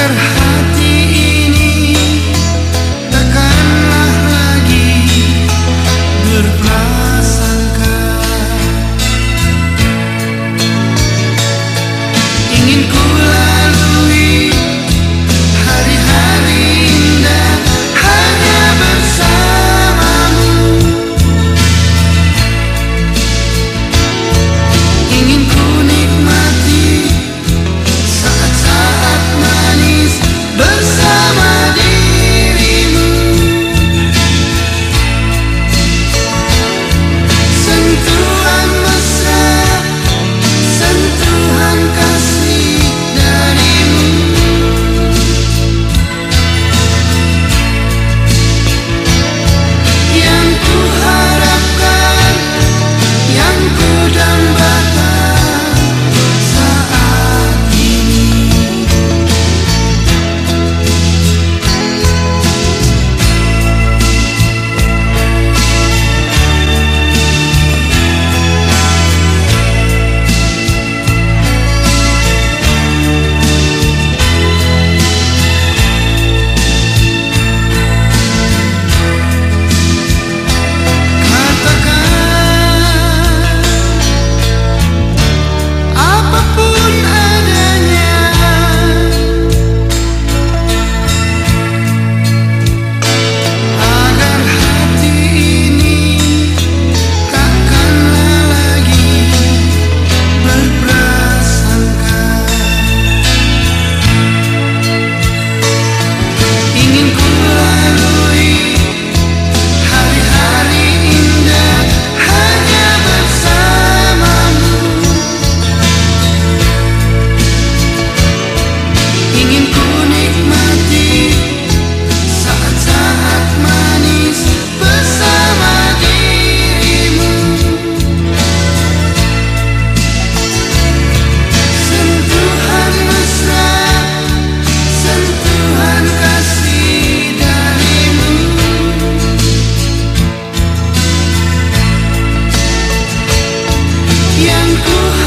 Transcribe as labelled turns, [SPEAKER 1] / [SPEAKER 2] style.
[SPEAKER 1] Nedir yang ku